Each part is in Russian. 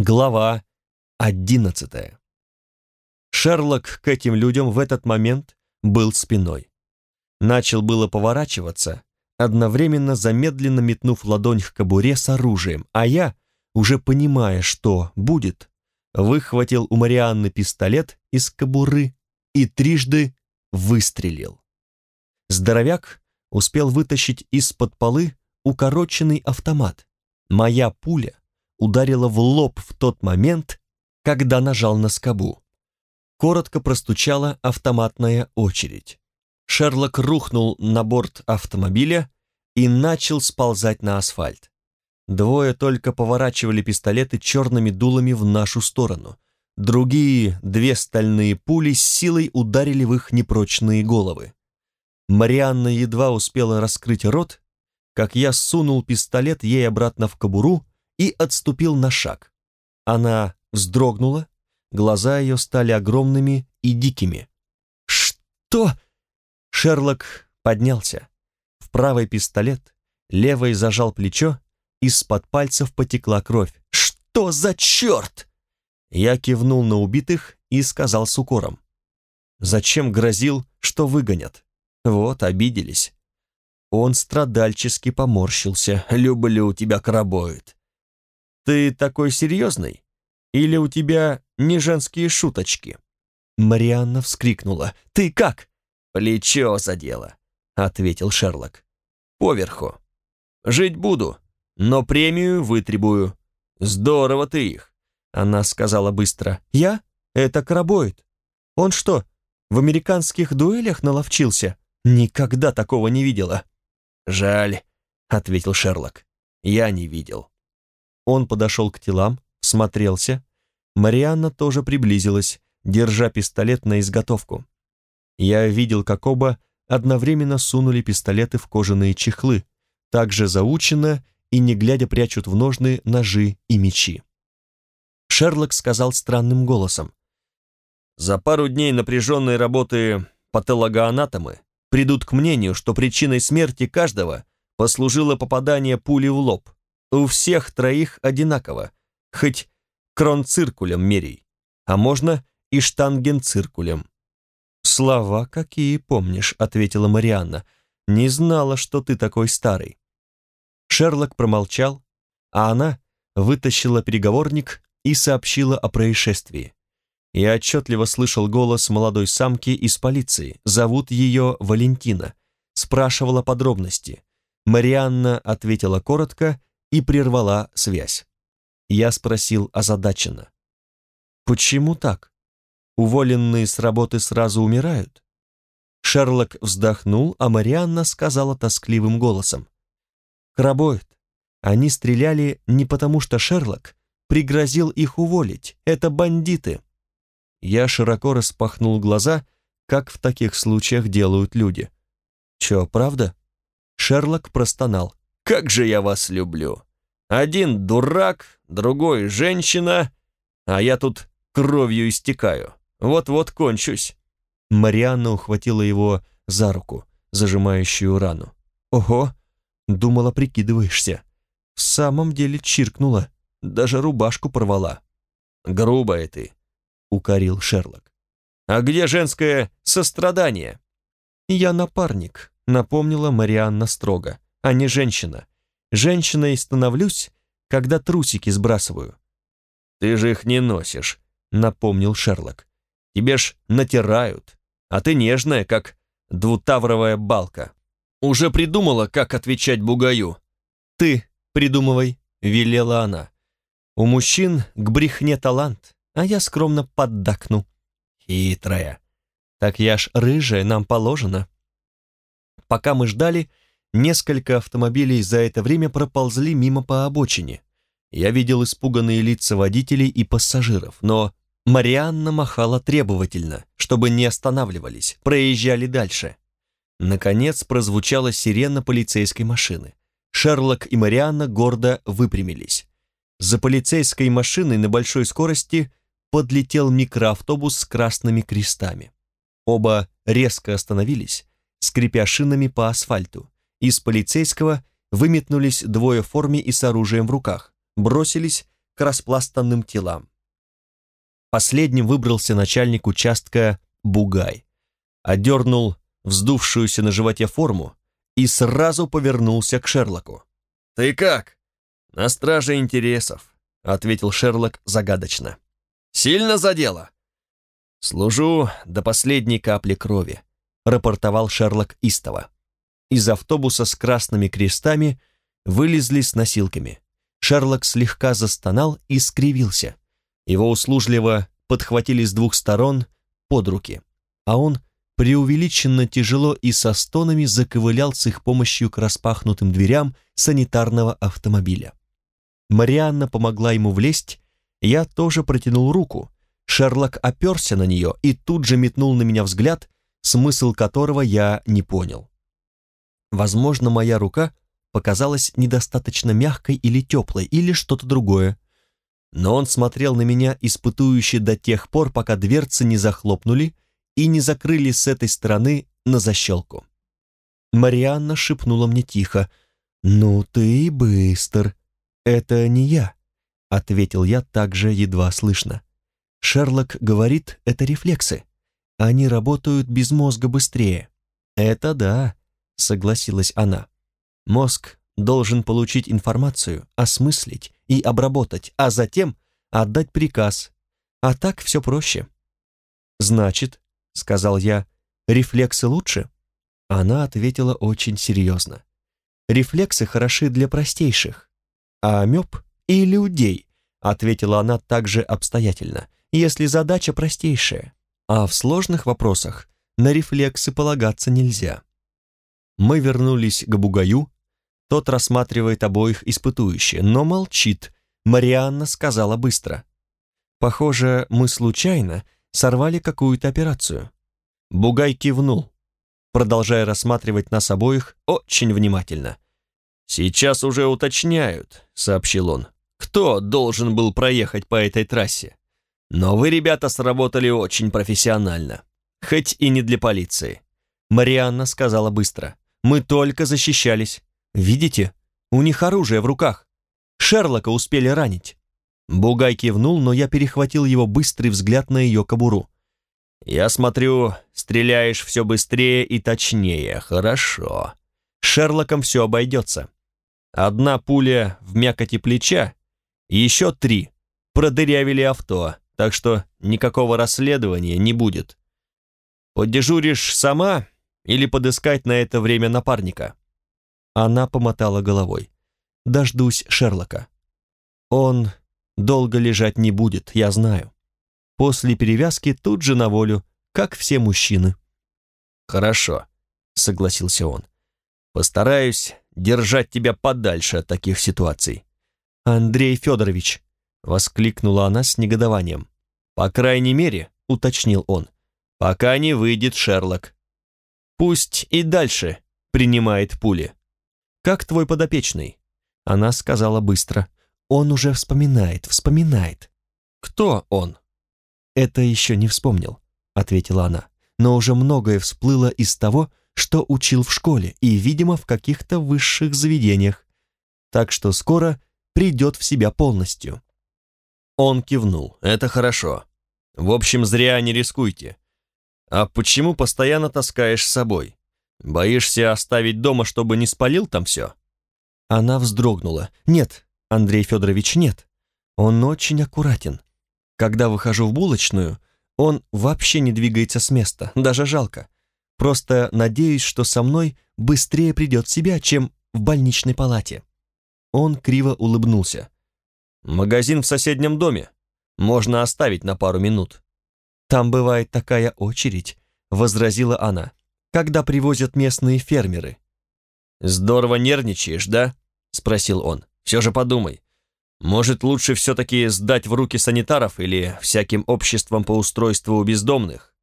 Глава одиннадцатая. Шерлок к этим людям в этот момент был спиной. Начал было поворачиваться, одновременно замедленно метнув ладонь к кобуре с оружием, а я, уже понимая, что будет, выхватил у Марианны пистолет из кобуры и трижды выстрелил. Здоровяк успел вытащить из-под полы укороченный автомат. Моя пуля ударила в лоб в тот момент, когда нажал на скобу. Коротко простучала автоматная очередь. Шерлок рухнул на борт автомобиля и начал сползать на асфальт. Двое только поворачивали пистолеты черными дулами в нашу сторону. Другие две стальные пули с силой ударили в их непрочные головы. Марианна едва успела раскрыть рот, как я сунул пистолет ей обратно в кобуру и отступил на шаг. Она вздрогнула, глаза ее стали огромными и дикими. «Что?» Шерлок поднялся. В правый пистолет, левый зажал плечо, из-под пальцев потекла кровь. «Что за черт?» Я кивнул на убитых и сказал с укором. «Зачем грозил, что выгонят?» Вот, обиделись. Он страдальчески поморщился. «Люблю тебя, крабоид. «Ты такой серьезный? Или у тебя не женские шуточки?» Марианна вскрикнула. «Ты как?» «Плечо задело», — ответил Шерлок. «Поверху. Жить буду, но премию вытребую. Здорово ты их», — она сказала быстро. «Я? Это крабоид. Он что, в американских дуэлях наловчился? Никогда такого не видела». «Жаль», — ответил Шерлок. «Я не видел». Он подошел к телам, смотрелся. Марианна тоже приблизилась, держа пистолет на изготовку. Я видел, как оба одновременно сунули пистолеты в кожаные чехлы, также заученно и не глядя прячут в ножны ножи и мечи. Шерлок сказал странным голосом. «За пару дней напряженной работы патологоанатомы придут к мнению, что причиной смерти каждого послужило попадание пули в лоб. У всех троих одинаково, хоть кронциркулем мерей, а можно и штангенциркулем. «Слова какие помнишь», — ответила Марианна. «Не знала, что ты такой старый». Шерлок промолчал, а она вытащила переговорник и сообщила о происшествии. Я отчетливо слышал голос молодой самки из полиции. Зовут ее Валентина. Спрашивала подробности. Марианна ответила коротко и прервала связь. Я спросил озадаченно. «Почему так? Уволенные с работы сразу умирают?» Шерлок вздохнул, а Марианна сказала тоскливым голосом. «Крабоид, они стреляли не потому, что Шерлок пригрозил их уволить. Это бандиты». Я широко распахнул глаза, как в таких случаях делают люди. «Чё, правда?» Шерлок простонал. Как же я вас люблю! Один дурак, другой женщина, а я тут кровью истекаю. Вот-вот кончусь». Марианна ухватила его за руку, зажимающую рану. «Ого!» — думала, прикидываешься. В самом деле чиркнула, даже рубашку порвала. «Грубая ты», — укорил Шерлок. «А где женское сострадание?» «Я напарник», — напомнила Марианна строго а не женщина. Женщиной становлюсь, когда трусики сбрасываю». «Ты же их не носишь», — напомнил Шерлок. «Тебе ж натирают, а ты нежная, как двутавровая балка. Уже придумала, как отвечать бугаю?» «Ты придумывай», — велела она. «У мужчин к брехне талант, а я скромно поддакну». «Хитрая». «Так я ж рыжая, нам положено». Пока мы ждали, Несколько автомобилей за это время проползли мимо по обочине. Я видел испуганные лица водителей и пассажиров, но Марианна махала требовательно, чтобы не останавливались, проезжали дальше. Наконец прозвучала сирена полицейской машины. Шерлок и Марианна гордо выпрямились. За полицейской машиной на большой скорости подлетел микроавтобус с красными крестами. Оба резко остановились, скрипя шинами по асфальту. Из полицейского выметнулись двое в форме и с оружием в руках, бросились к распластанным телам. Последним выбрался начальник участка Бугай, одернул вздувшуюся на животе форму и сразу повернулся к Шерлоку. «Ты как?» «На страже интересов», — ответил Шерлок загадочно. «Сильно задело?» «Служу до последней капли крови», — рапортовал Шерлок истово. Из автобуса с красными крестами вылезли с носилками. Шерлок слегка застонал и скривился. Его услужливо подхватили с двух сторон под руки, а он преувеличенно тяжело и со стонами заковылял с их помощью к распахнутым дверям санитарного автомобиля. Марианна помогла ему влезть, я тоже протянул руку. Шерлок оперся на нее и тут же метнул на меня взгляд, смысл которого я не понял. Возможно, моя рука показалась недостаточно мягкой или теплой, или что-то другое но он смотрел на меня испытующе до тех пор, пока дверцы не захлопнули и не закрыли с этой стороны на защелку. Марианна шепнула мне тихо, «Ну ты быстр. Это не я», — ответил я также едва слышно. Шерлок говорит, это рефлексы. Они работают без мозга быстрее. Это да, согласилась она. Мозг должен получить информацию, осмыслить и обработать, а затем отдать приказ. А так все проще. «Значит», — сказал я, — «рефлексы лучше?» Она ответила очень серьезно. «Рефлексы хороши для простейших. А амеб и людей», — ответила она также обстоятельно, «если задача простейшая. А в сложных вопросах на рефлексы полагаться нельзя». Мы вернулись к Бугаю, тот рассматривает обоих испытующе, но молчит. Марианна сказала быстро. «Похоже, мы случайно сорвали какую-то операцию». Бугай кивнул, продолжая рассматривать нас обоих очень внимательно. «Сейчас уже уточняют», — сообщил он, «кто должен был проехать по этой трассе. Но вы, ребята, сработали очень профессионально, хоть и не для полиции». Марианна сказала быстро, «Мы только защищались. «Видите? У них оружие в руках. Шерлока успели ранить». Бугай кивнул, но я перехватил его быстрый взгляд на ее кобуру. «Я смотрю, стреляешь все быстрее и точнее. Хорошо. Шерлоком все обойдется. Одна пуля в мякоти плеча, еще три продырявили авто, так что никакого расследования не будет. Подежуришь сама или подыскать на это время напарника?» Она помотала головой. «Дождусь Шерлока. Он долго лежать не будет, я знаю. После перевязки тут же на волю, как все мужчины». «Хорошо», — согласился он. «Постараюсь держать тебя подальше от таких ситуаций». «Андрей Федорович», — воскликнула она с негодованием. «По крайней мере», — уточнил он, — «пока не выйдет Шерлок. Пусть и дальше принимает пули». «Как твой подопечный?» Она сказала быстро. «Он уже вспоминает, вспоминает». «Кто он?» «Это еще не вспомнил», — ответила она. «Но уже многое всплыло из того, что учил в школе и, видимо, в каких-то высших заведениях. Так что скоро придет в себя полностью». Он кивнул. «Это хорошо. В общем, зря не рискуйте. А почему постоянно таскаешь с собой? Боишься оставить дома, чтобы не спалил там все?» Она вздрогнула. «Нет, Андрей Федорович, нет. Он очень аккуратен. Когда выхожу в булочную, он вообще не двигается с места, даже жалко. Просто надеюсь, что со мной быстрее придет в себя, чем в больничной палате». Он криво улыбнулся. «Магазин в соседнем доме. Можно оставить на пару минут». «Там бывает такая очередь», — возразила она когда привозят местные фермеры. «Здорово нервничаешь, да?» — спросил он. «Все же подумай. Может, лучше все-таки сдать в руки санитаров или всяким обществом по устройству бездомных?»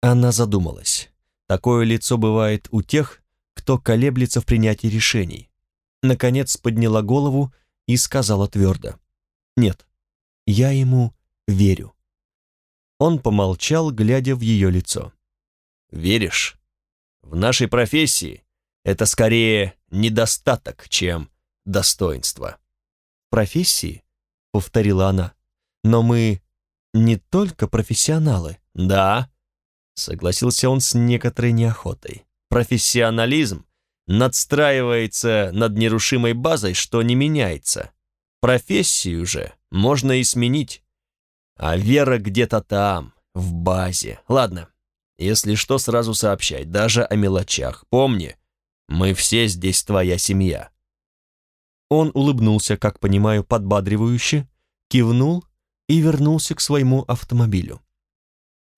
Она задумалась. Такое лицо бывает у тех, кто колеблется в принятии решений. Наконец подняла голову и сказала твердо. «Нет, я ему верю». Он помолчал, глядя в ее лицо. Веришь? В нашей профессии это скорее недостаток, чем достоинство. Профессии? повторила она. «Но мы не только профессионалы». «Да», — согласился он с некоторой неохотой. «Профессионализм надстраивается над нерушимой базой, что не меняется. Профессию же можно и сменить. А вера где-то там, в базе. Ладно, если что, сразу сообщай, даже о мелочах. Помни, мы все здесь твоя семья». Он улыбнулся, как понимаю, подбадривающе, кивнул и вернулся к своему автомобилю.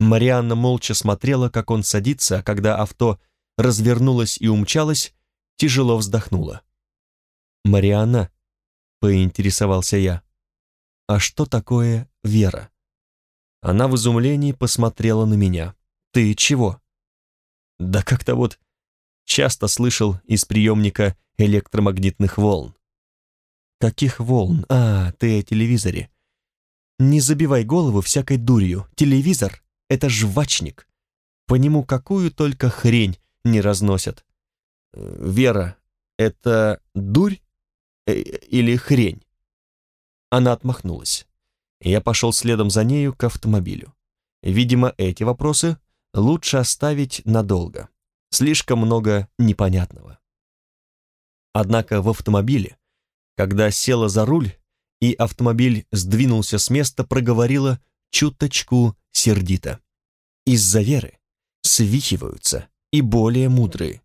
Марианна молча смотрела, как он садится, а когда авто развернулось и умчалось, тяжело вздохнула. «Марианна?» — поинтересовался я. «А что такое вера?» Она в изумлении посмотрела на меня. «Ты чего?» «Да как-то вот часто слышал из приемника электромагнитных волн». «Каких волн? А, ты о телевизоре. Не забивай голову всякой дурью. Телевизор — это жвачник. По нему какую только хрень не разносят. Вера — это дурь э, или хрень?» Она отмахнулась. Я пошел следом за нею к автомобилю. Видимо, эти вопросы лучше оставить надолго. Слишком много непонятного. Однако в автомобиле, когда села за руль и автомобиль сдвинулся с места, проговорила чуточку сердито. Из-за веры свихиваются и более мудрые.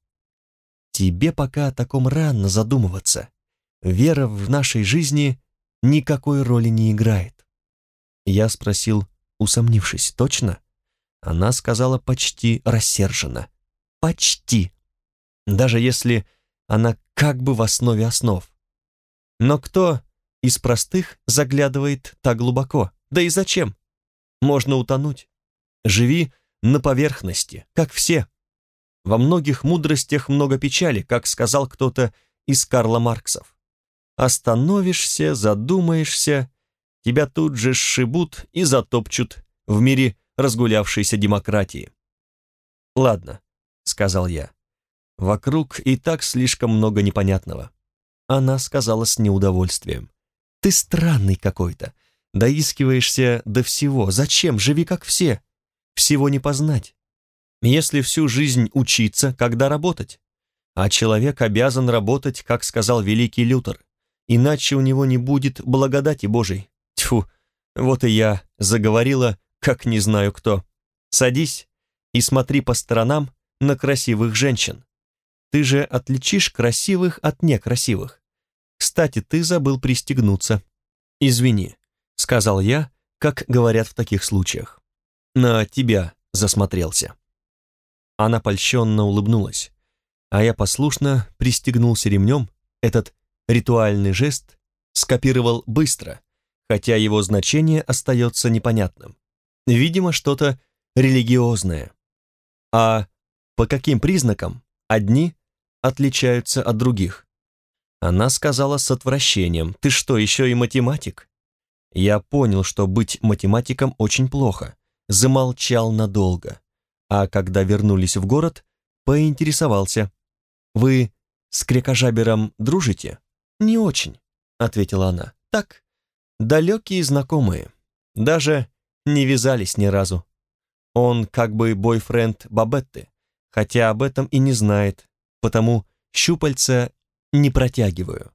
Тебе пока о таком рано задумываться. Вера в нашей жизни никакой роли не играет. Я спросил, усомнившись, точно? Она сказала почти рассерженно. Почти. Даже если она как бы в основе основ. Но кто из простых заглядывает так глубоко? Да и зачем? Можно утонуть. Живи на поверхности, как все. Во многих мудростях много печали, как сказал кто-то из Карла Марксов. Остановишься, задумаешься, тебя тут же сшибут и затопчут в мире разгулявшейся демократии. «Ладно», — сказал я. «Вокруг и так слишком много непонятного». Она сказала с неудовольствием. «Ты странный какой-то. Доискиваешься до всего. Зачем? Живи как все. Всего не познать. Если всю жизнь учиться, когда работать? А человек обязан работать, как сказал великий Лютер, иначе у него не будет благодати Божией. Тьфу, вот и я заговорила, как не знаю кто. Садись и смотри по сторонам на красивых женщин. Ты же отличишь красивых от некрасивых. Кстати, ты забыл пристегнуться. Извини, сказал я, как говорят в таких случаях. На тебя засмотрелся. Она польщенно улыбнулась, а я послушно пристегнулся ремнем. Этот ритуальный жест скопировал быстро, хотя его значение остается непонятным. Видимо, что-то религиозное. А по каким признакам одни отличаются от других? Она сказала с отвращением, «Ты что, еще и математик?» Я понял, что быть математиком очень плохо, замолчал надолго, а когда вернулись в город, поинтересовался, «Вы с крекожабером дружите?» «Не очень», — ответила она, «так, далекие знакомые, даже не вязались ни разу. Он как бы бойфренд Бабетты, хотя об этом и не знает, потому щупальца не протягиваю.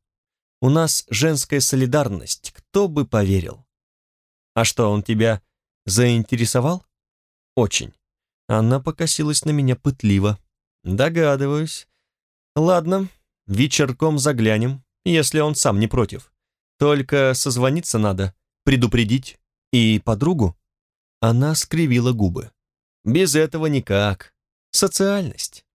У нас женская солидарность, кто бы поверил. А что, он тебя заинтересовал? Очень. Она покосилась на меня пытливо. Догадываюсь. Ладно, вечерком заглянем, если он сам не против. Только созвониться надо, предупредить. И подругу? Она скривила губы. Без этого никак. Социальность.